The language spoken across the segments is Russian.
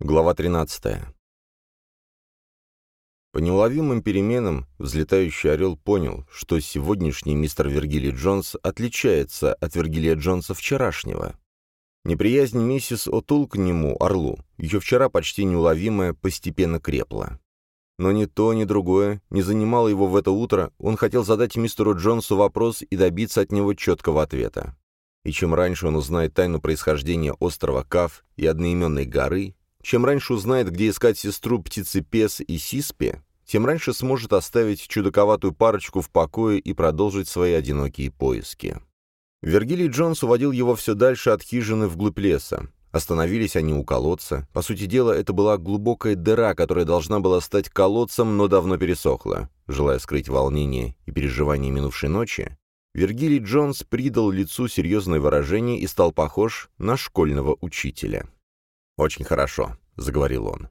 Глава 13. По неуловимым переменам взлетающий орел понял, что сегодняшний мистер Вергилий Джонс отличается от Вергилия Джонса вчерашнего. Неприязнь миссис Отул к нему, орлу, еще вчера почти неуловимая, постепенно крепла. Но ни то, ни другое не занимало его в это утро, он хотел задать мистеру Джонсу вопрос и добиться от него четкого ответа. И чем раньше он узнает тайну происхождения острова Кав и одноименной горы, чем раньше узнает, где искать сестру Птицепес и Сиспе, тем раньше сможет оставить чудаковатую парочку в покое и продолжить свои одинокие поиски. Вергилий Джонс уводил его все дальше от хижины вглубь леса. Остановились они у колодца. По сути дела, это была глубокая дыра, которая должна была стать колодцем, но давно пересохла. Желая скрыть волнение и переживания минувшей ночи, Вергилий Джонс придал лицу серьезное выражение и стал похож на школьного учителя. «Очень хорошо», — заговорил он.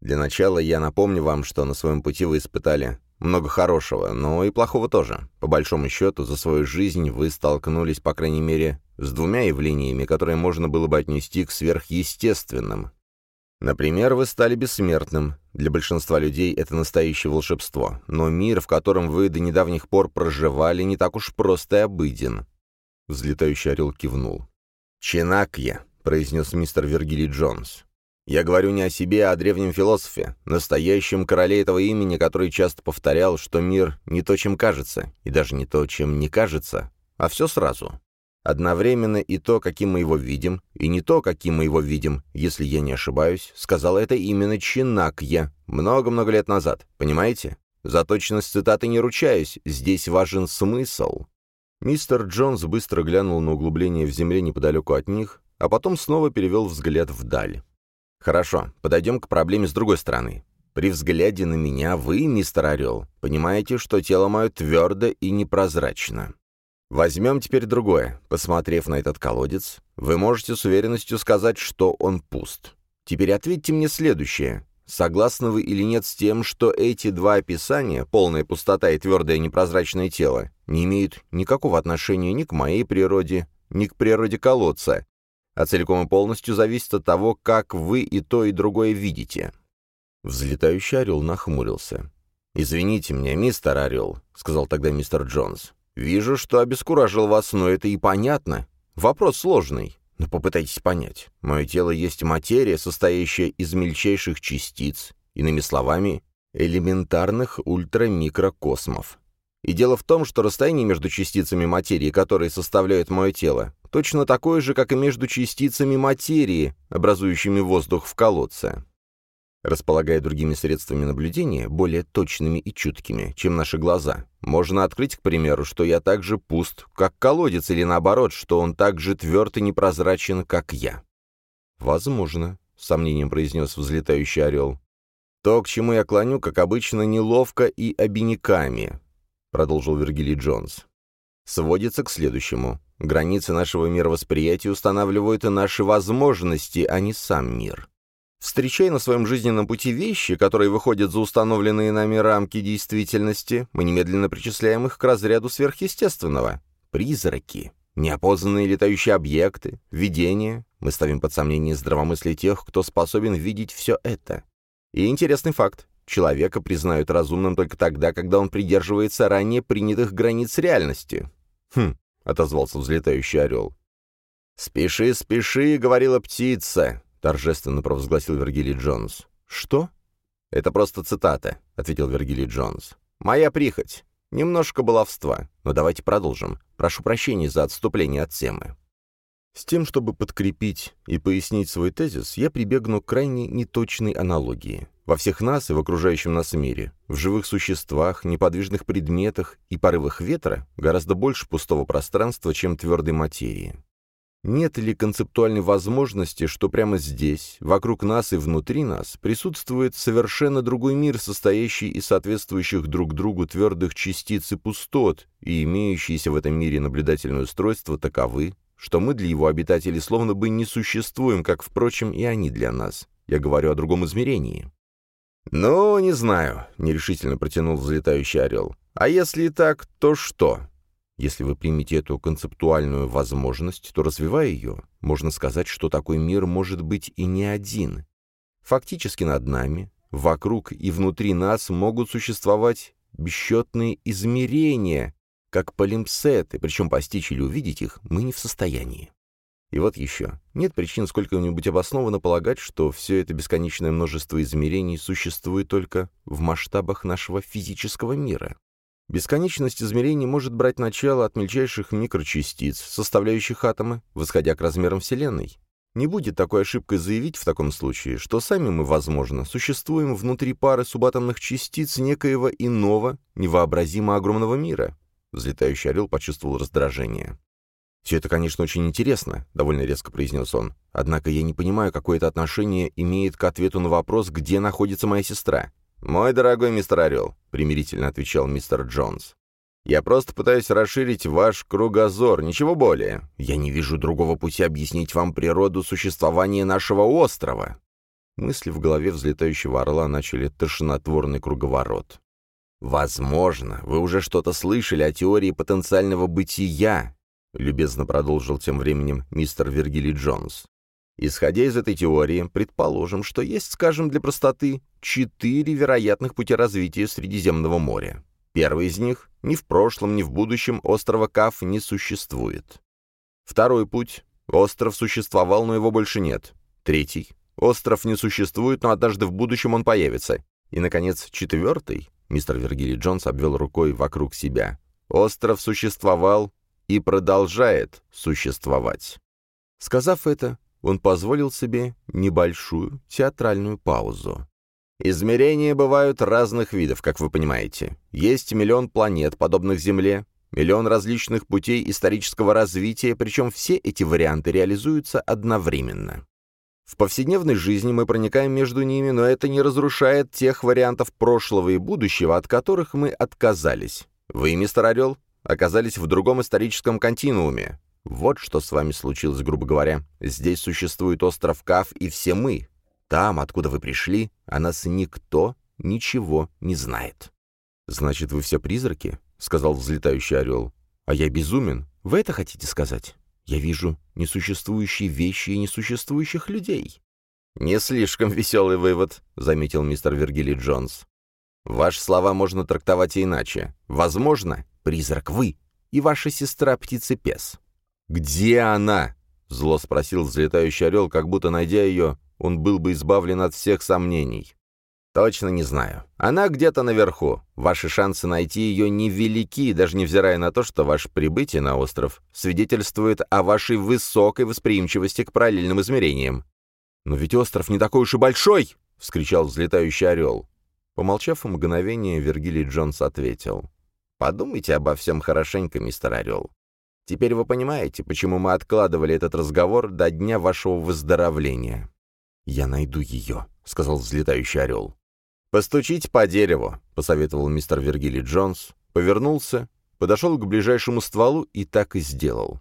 «Для начала я напомню вам, что на своем пути вы испытали много хорошего, но и плохого тоже. По большому счету, за свою жизнь вы столкнулись, по крайней мере, с двумя явлениями, которые можно было бы отнести к сверхъестественным. Например, вы стали бессмертным. Для большинства людей это настоящее волшебство. Но мир, в котором вы до недавних пор проживали, не так уж прост и обыден». Взлетающий орел кивнул. «Чинакья», — произнес мистер Вергилий Джонс. «Я говорю не о себе, а о древнем философе, настоящем короле этого имени, который часто повторял, что мир не то, чем кажется, и даже не то, чем не кажется, а все сразу. Одновременно и то, каким мы его видим, и не то, каким мы его видим, если я не ошибаюсь, сказал это именно Чинакья много-много лет назад, понимаете? За точность цитаты не ручаюсь, здесь важен смысл». Мистер Джонс быстро глянул на углубление в земле неподалеку от них, а потом снова перевел взгляд вдаль. «Хорошо, подойдем к проблеме с другой стороны. При взгляде на меня вы, мистер Орел, понимаете, что тело мое твердо и непрозрачно. Возьмем теперь другое. Посмотрев на этот колодец, вы можете с уверенностью сказать, что он пуст. Теперь ответьте мне следующее. Согласны вы или нет с тем, что эти два описания, полная пустота и твердое непрозрачное тело, не имеют никакого отношения ни к моей природе, ни к природе колодца, а целиком и полностью зависит от того, как вы и то, и другое видите». Взлетающий орел нахмурился. «Извините меня, мистер Орел», — сказал тогда мистер Джонс. «Вижу, что обескуражил вас, но это и понятно. Вопрос сложный, но попытайтесь понять. Мое тело есть материя, состоящая из мельчайших частиц, иными словами, элементарных ультрамикрокосмов. И дело в том, что расстояние между частицами материи, которые составляют мое тело, точно такое же, как и между частицами материи, образующими воздух в колодце. Располагая другими средствами наблюдения, более точными и чуткими, чем наши глаза, можно открыть, к примеру, что я так же пуст, как колодец, или наоборот, что он так же тверд и непрозрачен, как я. «Возможно», — с сомнением произнес взлетающий орел. «То, к чему я клоню, как обычно, неловко и обиняками», — продолжил Вергилий Джонс. «Сводится к следующему. Границы нашего мировосприятия устанавливают и наши возможности, а не сам мир. Встречая на своем жизненном пути вещи, которые выходят за установленные нами рамки действительности, мы немедленно причисляем их к разряду сверхъестественного. Призраки, неопознанные летающие объекты, видения. Мы ставим под сомнение здравомыслие тех, кто способен видеть все это. И интересный факт. Человека признают разумным только тогда, когда он придерживается ранее принятых границ реальности. Хм, — отозвался взлетающий орел. «Спеши, спеши», — говорила птица, — торжественно провозгласил Вергилий Джонс. «Что?» «Это просто цитата», — ответил Вергилий Джонс. «Моя прихоть. Немножко баловства. Но давайте продолжим. Прошу прощения за отступление от темы». С тем, чтобы подкрепить и пояснить свой тезис, я прибегну к крайне неточной аналогии. Во всех нас и в окружающем нас мире, в живых существах, неподвижных предметах и порывах ветра гораздо больше пустого пространства, чем твердой материи. Нет ли концептуальной возможности, что прямо здесь, вокруг нас и внутри нас, присутствует совершенно другой мир, состоящий из соответствующих друг другу твердых частиц и пустот, и имеющиеся в этом мире наблюдательное устройство таковы, что мы для его обитателей словно бы не существуем, как, впрочем, и они для нас. Я говорю о другом измерении. «Ну, не знаю», — нерешительно протянул взлетающий орел. «А если так, то что?» Если вы примете эту концептуальную возможность, то, развивая ее, можно сказать, что такой мир может быть и не один. Фактически над нами, вокруг и внутри нас могут существовать бесчетные измерения, как полимпсеты, причем постичь или увидеть их мы не в состоянии. И вот еще. Нет причин сколько-нибудь обоснованно полагать, что все это бесконечное множество измерений существует только в масштабах нашего физического мира. Бесконечность измерений может брать начало от мельчайших микрочастиц, составляющих атомы, восходя к размерам Вселенной. Не будет такой ошибкой заявить в таком случае, что сами мы, возможно, существуем внутри пары субатомных частиц некоего иного, невообразимо огромного мира. Взлетающий орел почувствовал раздражение. «Все это, конечно, очень интересно», — довольно резко произнес он. «Однако я не понимаю, какое это отношение имеет к ответу на вопрос, где находится моя сестра». «Мой дорогой мистер Орел», — примирительно отвечал мистер Джонс. «Я просто пытаюсь расширить ваш кругозор, ничего более. Я не вижу другого пути объяснить вам природу существования нашего острова». Мысли в голове взлетающего орла начали тошнотворный круговорот. «Возможно, вы уже что-то слышали о теории потенциального бытия, — любезно продолжил тем временем мистер Вергилий Джонс. Исходя из этой теории, предположим, что есть, скажем, для простоты, четыре вероятных пути развития Средиземного моря. Первый из них — ни в прошлом, ни в будущем острова Каф не существует. Второй путь — остров существовал, но его больше нет. Третий — остров не существует, но однажды в будущем он появится. И, наконец, четвертый — мистер Вергилий Джонс обвел рукой вокруг себя. Остров существовал, и продолжает существовать. Сказав это, он позволил себе небольшую театральную паузу. Измерения бывают разных видов, как вы понимаете. Есть миллион планет, подобных Земле, миллион различных путей исторического развития, причем все эти варианты реализуются одновременно. В повседневной жизни мы проникаем между ними, но это не разрушает тех вариантов прошлого и будущего, от которых мы отказались. Вы, мистер Орел, оказались в другом историческом континууме. Вот что с вами случилось, грубо говоря. Здесь существует остров Каф, и все мы. Там, откуда вы пришли, о нас никто ничего не знает. «Значит, вы все призраки?» — сказал взлетающий орел. «А я безумен? Вы это хотите сказать? Я вижу несуществующие вещи и несуществующих людей». «Не слишком веселый вывод», — заметил мистер Вергилий Джонс. «Ваши слова можно трактовать и иначе. Возможно, Призрак вы и ваша сестра Птицепес». «Где она?» — зло спросил взлетающий орел, как будто, найдя ее, он был бы избавлен от всех сомнений. «Точно не знаю. Она где-то наверху. Ваши шансы найти ее невелики, даже невзирая на то, что ваше прибытие на остров свидетельствует о вашей высокой восприимчивости к параллельным измерениям». «Но ведь остров не такой уж и большой!» — вскричал взлетающий орел. Помолчав мгновение, Вергилий Джонс ответил. Подумайте обо всем хорошенько, мистер Орел. Теперь вы понимаете, почему мы откладывали этот разговор до дня вашего выздоровления. «Я найду ее», — сказал взлетающий орел. «Постучите по дереву», — посоветовал мистер Вергилий Джонс, повернулся, подошел к ближайшему стволу и так и сделал.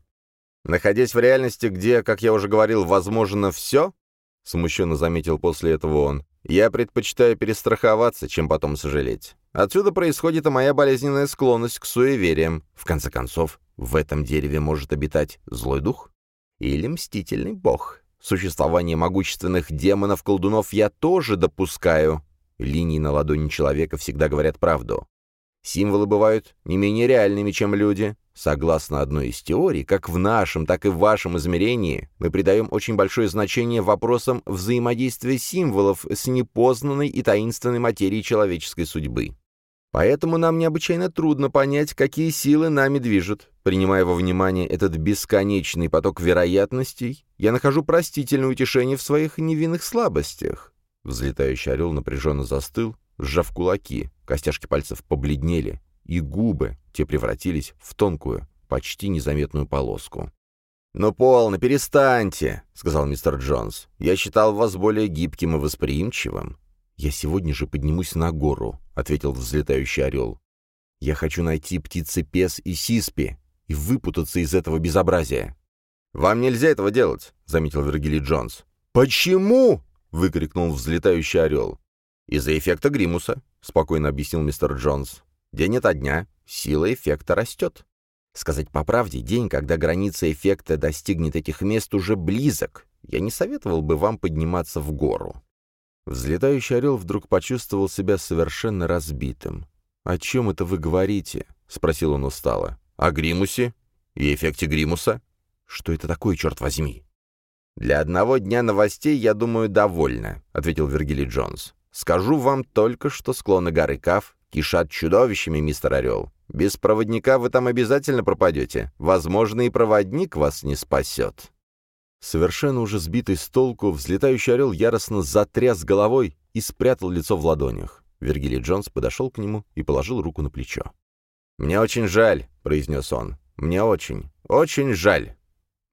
«Находясь в реальности, где, как я уже говорил, возможно все», — смущенно заметил после этого он, — «я предпочитаю перестраховаться, чем потом сожалеть. Отсюда происходит и моя болезненная склонность к суевериям. В конце концов, в этом дереве может обитать злой дух или мстительный бог. Существование могущественных демонов-колдунов я тоже допускаю. Линии на ладони человека всегда говорят правду. Символы бывают не менее реальными, чем люди. Согласно одной из теорий, как в нашем, так и в вашем измерении, мы придаем очень большое значение вопросам взаимодействия символов с непознанной и таинственной материей человеческой судьбы. Поэтому нам необычайно трудно понять, какие силы нами движут. Принимая во внимание этот бесконечный поток вероятностей, я нахожу простительное утешение в своих невинных слабостях. Взлетающий орел напряженно застыл, сжав кулаки, костяшки пальцев побледнели, и губы, те превратились в тонкую, почти незаметную полоску. «Ну, полно, перестаньте», — сказал мистер Джонс. «Я считал вас более гибким и восприимчивым. «Я сегодня же поднимусь на гору», — ответил взлетающий орел. «Я хочу найти птицы-пес и сиспи и выпутаться из этого безобразия». «Вам нельзя этого делать», — заметил Вергилий Джонс. «Почему?» — выкрикнул взлетающий орел. «Из-за эффекта Гримуса», — спокойно объяснил мистер Джонс. «День ото дня сила эффекта растет. Сказать по правде, день, когда граница эффекта достигнет этих мест, уже близок. Я не советовал бы вам подниматься в гору». Взлетающий орел вдруг почувствовал себя совершенно разбитым. «О чем это вы говорите?» — спросил он устало. «О Гримусе и эффекте Гримуса?» «Что это такое, черт возьми?» «Для одного дня новостей, я думаю, довольно», — ответил Вергилий Джонс. «Скажу вам только, что склоны горы Кав кишат чудовищами, мистер Орел. Без проводника вы там обязательно пропадете. Возможно, и проводник вас не спасет». Совершенно уже сбитый с толку, взлетающий орел яростно затряс головой и спрятал лицо в ладонях. Вергилий Джонс подошел к нему и положил руку на плечо. «Мне очень жаль», — произнес он. «Мне очень, очень жаль».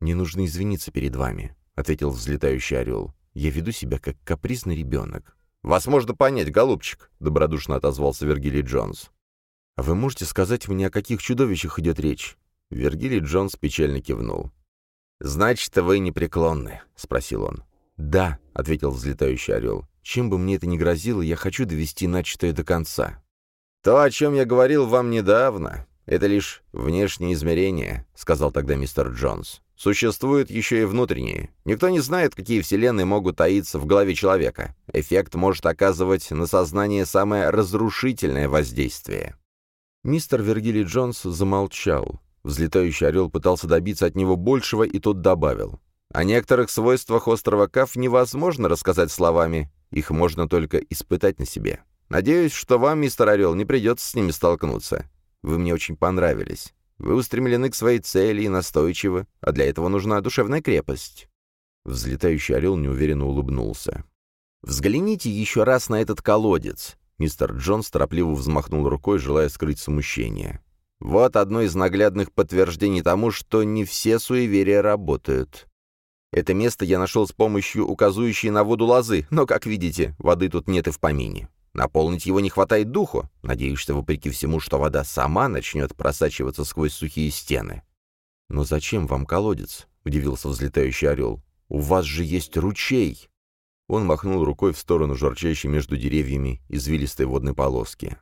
«Не нужно извиниться перед вами», — ответил взлетающий орел. «Я веду себя как капризный ребенок». «Вас можно понять, голубчик», — добродушно отозвался Вергилий Джонс. «А вы можете сказать мне, о каких чудовищах идет речь?» Вергилий Джонс печально кивнул. «Значит, вы непреклонны?» — спросил он. «Да», — ответил взлетающий орел. «Чем бы мне это ни грозило, я хочу довести начатое до конца». «То, о чем я говорил вам недавно, это лишь внешнее измерение», — сказал тогда мистер Джонс. «Существуют еще и внутренние. Никто не знает, какие вселенные могут таиться в голове человека. Эффект может оказывать на сознание самое разрушительное воздействие». Мистер Вергилий Джонс замолчал. Взлетающий орел пытался добиться от него большего, и тот добавил. О некоторых свойствах острова Каф невозможно рассказать словами, их можно только испытать на себе. Надеюсь, что вам, мистер Орел, не придется с ними столкнуться. Вы мне очень понравились. Вы устремлены к своей цели и настойчивы, а для этого нужна душевная крепость». Взлетающий орел неуверенно улыбнулся. «Взгляните еще раз на этот колодец». Мистер Джонс торопливо взмахнул рукой, желая скрыть смущение. Вот одно из наглядных подтверждений тому, что не все суеверия работают. Это место я нашел с помощью указующей на воду лозы, но, как видите, воды тут нет и в помине. Наполнить его не хватает духу. Надеешься, вопреки всему, что вода сама начнет просачиваться сквозь сухие стены. «Но зачем вам колодец?» — удивился взлетающий орел. «У вас же есть ручей!» Он махнул рукой в сторону журчащей между деревьями извилистой водной полоски.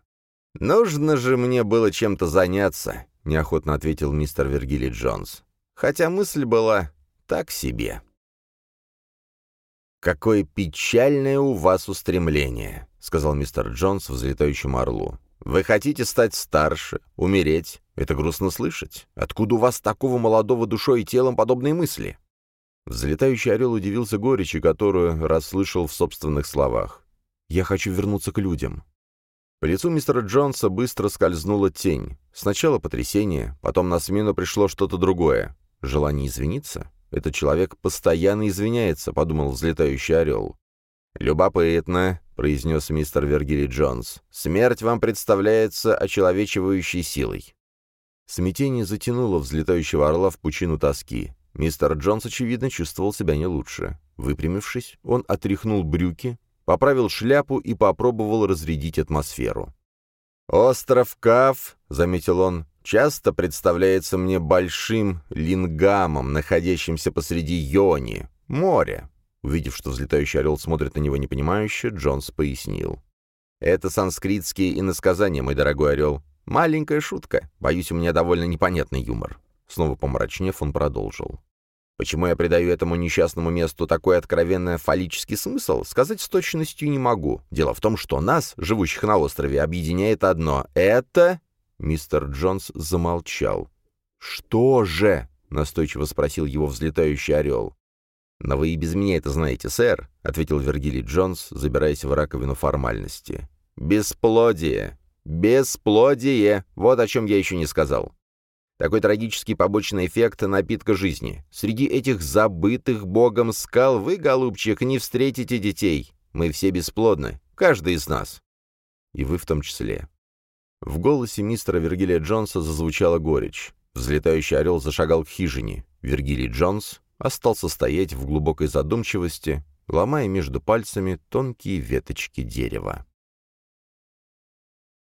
«Нужно же мне было чем-то заняться», — неохотно ответил мистер Вергилий Джонс. «Хотя мысль была так себе». «Какое печальное у вас устремление», — сказал мистер Джонс взлетающему орлу. «Вы хотите стать старше, умереть? Это грустно слышать. Откуда у вас такого молодого душой и телом подобные мысли?» Взлетающий орел удивился горечи, которую расслышал в собственных словах. «Я хочу вернуться к людям. По лицу мистера Джонса быстро скользнула тень. Сначала потрясение, потом на смену пришло что-то другое. Желание извиниться? Этот человек постоянно извиняется, подумал взлетающий орел. «Любопытно», — произнес мистер Вергилий Джонс. «Смерть вам представляется очеловечивающей силой». Смятение затянуло взлетающего орла в пучину тоски. Мистер Джонс, очевидно, чувствовал себя не лучше. Выпрямившись, он отряхнул брюки, поправил шляпу и попробовал разрядить атмосферу. «Остров Кав», — заметил он, — «часто представляется мне большим лингамом, находящимся посреди Йони, моря». Увидев, что взлетающий орел смотрит на него непонимающе, Джонс пояснил. «Это санскритские иносказания, мой дорогой орел. Маленькая шутка. Боюсь, у меня довольно непонятный юмор». Снова помрачнев, он продолжил. Почему я придаю этому несчастному месту такой откровенно фаллический смысл, сказать с точностью не могу. Дело в том, что нас, живущих на острове, объединяет одно. Это... Мистер Джонс замолчал. «Что же?» — настойчиво спросил его взлетающий орел. «Но вы и без меня это знаете, сэр», — ответил Вергилий Джонс, забираясь в раковину формальности. «Бесплодие! Бесплодие! Вот о чем я еще не сказал. Такой трагический побочный эффект напитка жизни. Среди этих забытых богом скал вы, голубчик, не встретите детей. Мы все бесплодны, каждый из нас. И вы в том числе. В голосе мистера Вергилия Джонса зазвучала горечь. Взлетающий орел зашагал к хижине. Вергилий Джонс остался стоять в глубокой задумчивости, ломая между пальцами тонкие веточки дерева.